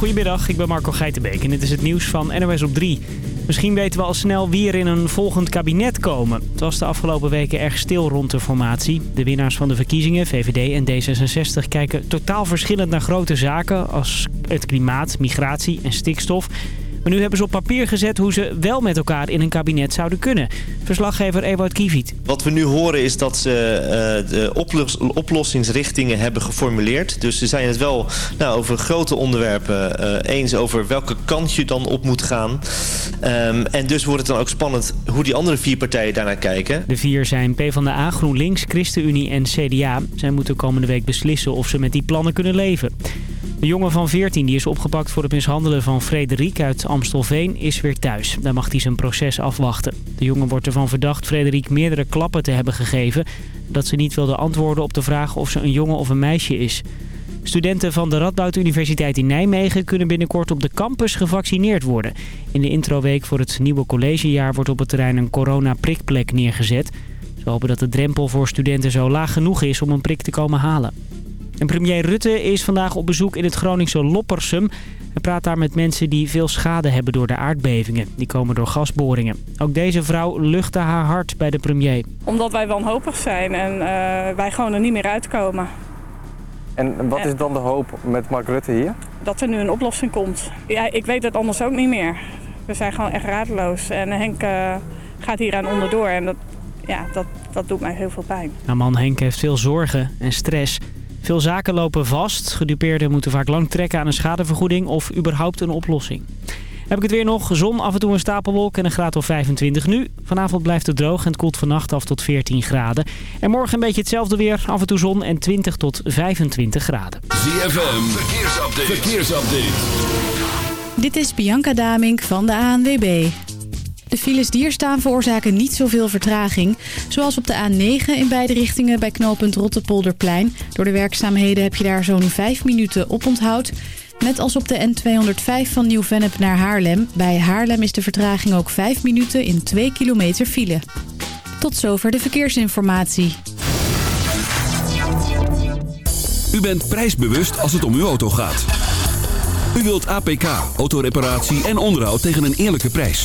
Goedemiddag, ik ben Marco Geitenbeek en dit is het nieuws van NOS op 3. Misschien weten we al snel wie er in een volgend kabinet komen. Het was de afgelopen weken erg stil rond de formatie. De winnaars van de verkiezingen, VVD en D66, kijken totaal verschillend naar grote zaken... als het klimaat, migratie en stikstof... Maar nu hebben ze op papier gezet hoe ze wel met elkaar in een kabinet zouden kunnen. Verslaggever Ewout Kieviet. Wat we nu horen is dat ze uh, de oplos oplossingsrichtingen hebben geformuleerd. Dus ze zijn het wel nou, over grote onderwerpen uh, eens over welke kant je dan op moet gaan. Um, en dus wordt het dan ook spannend hoe die andere vier partijen daarnaar kijken. De vier zijn PvdA, GroenLinks, ChristenUnie en CDA. Zij moeten komende week beslissen of ze met die plannen kunnen leven. De jongen van 14 die is opgepakt voor het mishandelen van Frederik uit Amstelveen is weer thuis. Daar mag hij zijn proces afwachten. De jongen wordt ervan verdacht Frederik meerdere klappen te hebben gegeven... dat ze niet wilde antwoorden op de vraag of ze een jongen of een meisje is. Studenten van de Radboud Universiteit in Nijmegen kunnen binnenkort op de campus gevaccineerd worden. In de introweek voor het nieuwe collegejaar wordt op het terrein een corona-prikplek neergezet. Ze hopen dat de drempel voor studenten zo laag genoeg is om een prik te komen halen. En premier Rutte is vandaag op bezoek in het Groningse Loppersum. Hij praat daar met mensen die veel schade hebben door de aardbevingen. Die komen door gasboringen. Ook deze vrouw luchtte haar hart bij de premier. Omdat wij wanhopig zijn en uh, wij gewoon er niet meer uitkomen. En wat is dan de hoop met Mark Rutte hier? Dat er nu een oplossing komt. Ja, ik weet het anders ook niet meer. We zijn gewoon echt radeloos. En Henk uh, gaat hier aan onderdoor. En dat, ja, dat, dat doet mij heel veel pijn. Nou man, Henk heeft veel zorgen en stress. Veel zaken lopen vast. Gedupeerden moeten vaak lang trekken aan een schadevergoeding of überhaupt een oplossing. Heb ik het weer nog. Zon, af en toe een stapelwolk en een graad of 25 nu. Vanavond blijft het droog en het koelt vannacht af tot 14 graden. En morgen een beetje hetzelfde weer. Af en toe zon en 20 tot 25 graden. ZFM, verkeersupdate. verkeersupdate. Dit is Bianca Damink van de ANWB. De files die er staan veroorzaken niet zoveel vertraging. Zoals op de A9 in beide richtingen bij knooppunt Rottepolderplein. Door de werkzaamheden heb je daar zo'n 5 minuten op onthoud. Net als op de N205 van Nieuw-Vennep naar Haarlem. Bij Haarlem is de vertraging ook 5 minuten in 2 kilometer file. Tot zover de verkeersinformatie. U bent prijsbewust als het om uw auto gaat. U wilt APK, autoreparatie en onderhoud tegen een eerlijke prijs.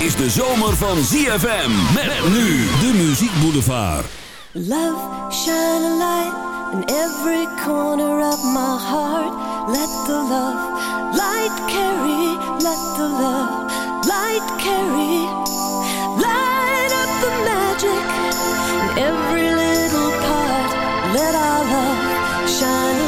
Is de zomer van ZFM. Met nu de Muziek Boulevard. Love, shine a light in every corner of my heart. Let the love light carry, let the love light carry. Light up the magic in every little part. Let our love shine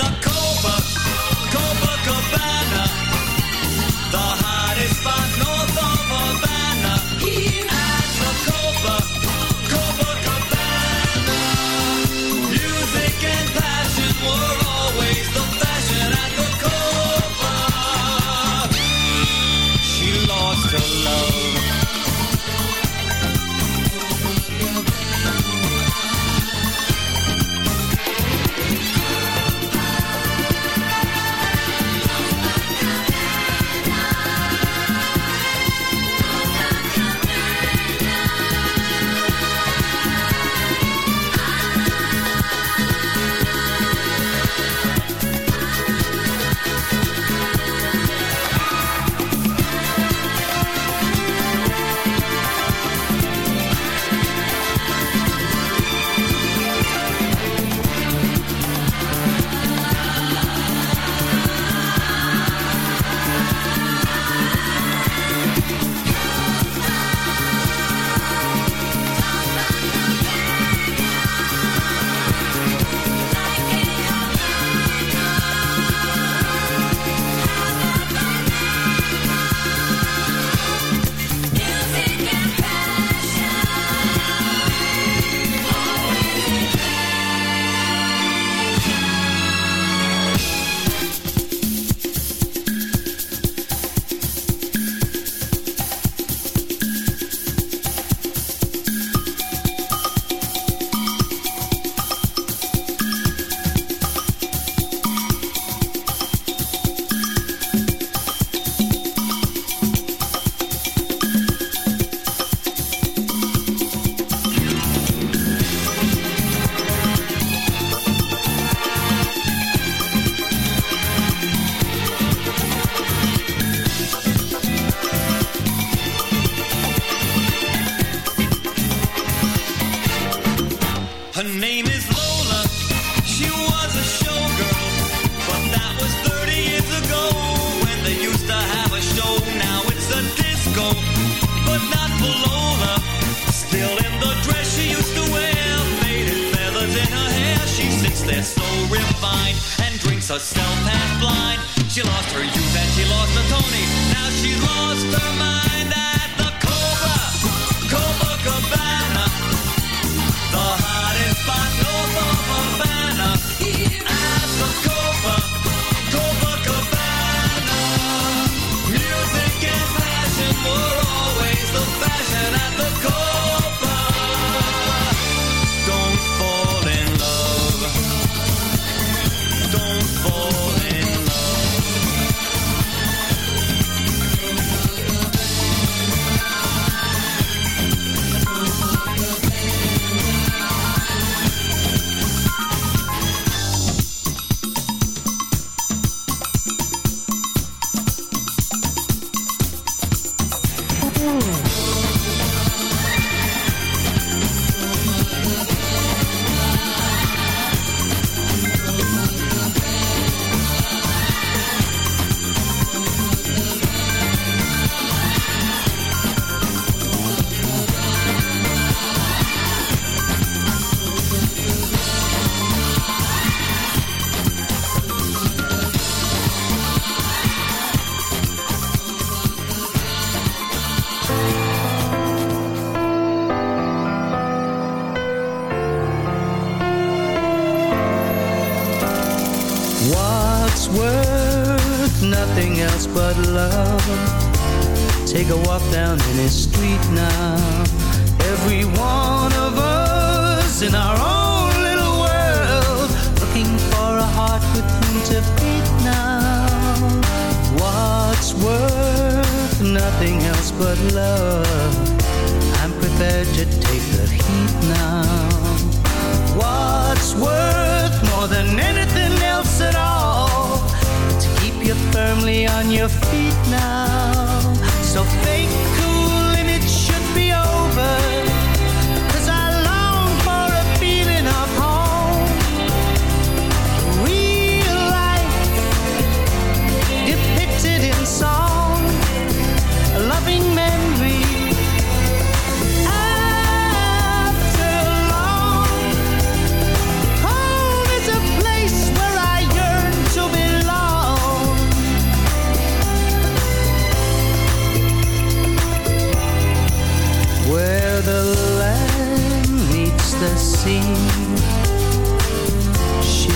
Ooh.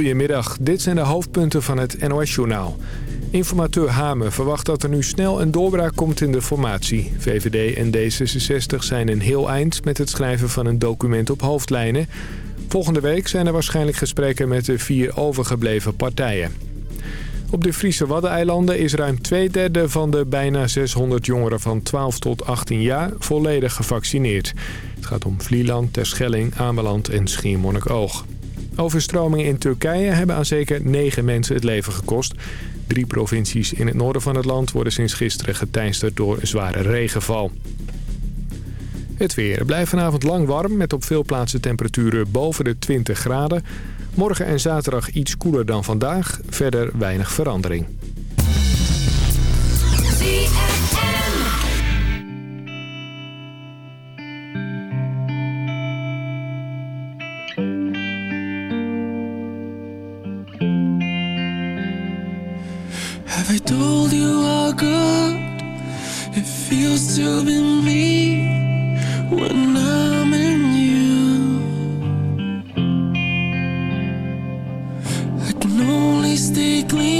Goedemiddag, dit zijn de hoofdpunten van het NOS-journaal. Informateur Hamen verwacht dat er nu snel een doorbraak komt in de formatie. VVD en D66 zijn een heel eind met het schrijven van een document op hoofdlijnen. Volgende week zijn er waarschijnlijk gesprekken met de vier overgebleven partijen. Op de Friese Waddeneilanden is ruim twee derde van de bijna 600 jongeren van 12 tot 18 jaar volledig gevaccineerd. Het gaat om Vlieland, Terschelling, Ameland en Schiermonnikoog. Overstromingen in Turkije hebben aan zeker negen mensen het leven gekost. Drie provincies in het noorden van het land worden sinds gisteren geteisterd door zware regenval. Het weer. Blijft vanavond lang warm met op veel plaatsen temperaturen boven de 20 graden. Morgen en zaterdag iets koeler dan vandaag. Verder weinig verandering. Good it feels to be me when I'm in you? I can only stay clean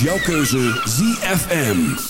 Jouw keuze ZFM.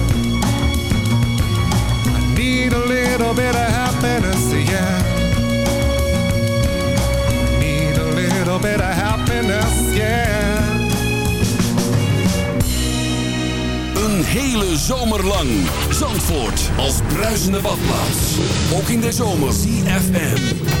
Little bit of happiness, yeah. Need a little bit of happiness, yeah. Een hele zomer lang. Zandvoort als bruisende badplaats. Ook in de zomer. CFM.